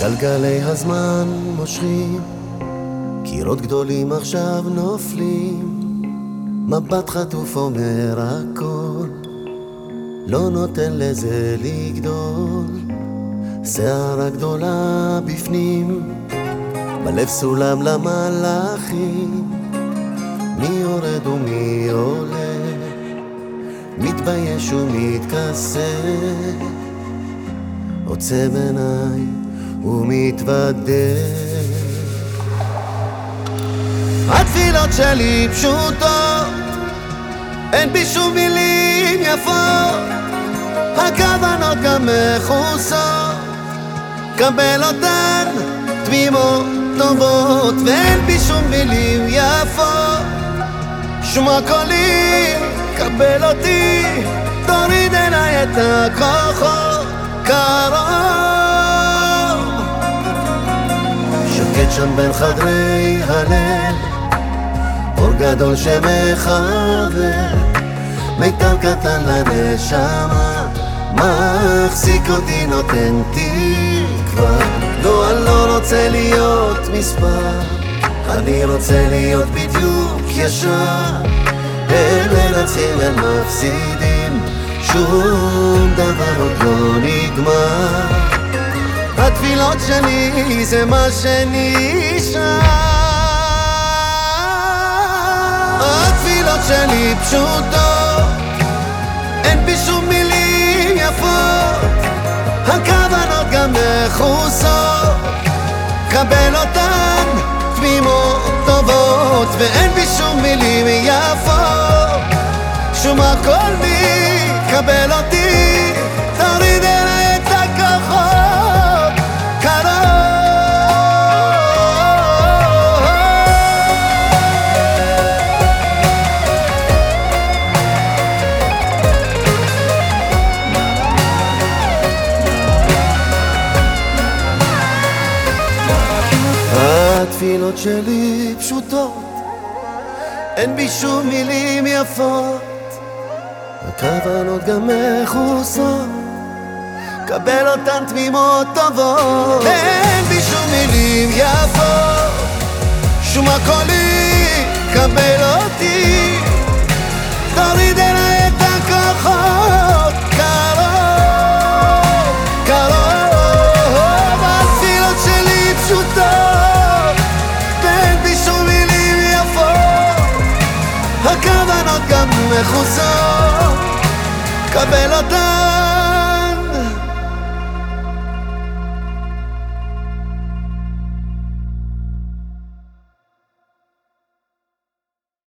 גלגלי הזמן מושכים, קירות גדולים עכשיו נופלים, מבט חטוף אומר הכל, לא נותן לזה לגדול. שערה גדולה בפנים, בלב סולם למלאכים, מי יורד ומי עולה, מתבייש ומתכסה, עוצם עיניים ומתוודה. התפילות שלי פשוטות, אין בי שום מילים יפות, הכוונות גם מכוסות, קבל אותן תמימות טובות, ואין בי שום מילים יפות, שמע קולי, קבל אותי, תוריד אליי את הכוחות, קרוב. שקט שם בין חדרי הלב, אור גדול שמחבר, מיתר קטן לנשמה, מחזיק אותי נותן תקווה. לא, אני לא רוצה להיות מספר, אני רוצה להיות בדיוק ישר. הם מנצחים, הם מפסידים, שום דבר עוד לא נגמר. התפילות שלי זה מה שנשאר. התפילות שלי פשוטות, אין בי שום מילים יפות, הכוונות גם מכוסות, קבל אותן תמימות טובות, ואין בי שום מילים יפות, שום הכל בי, קבל אותי, התפילות שלי פשוטות, אין בי שום מילים יפות, הכוונות גם מכוסות, קבל אותן תמימות טובות, אין בי שום מילים יפות, שום הקולי, קבל אותי, תוריד לחוצות, קבל אותה.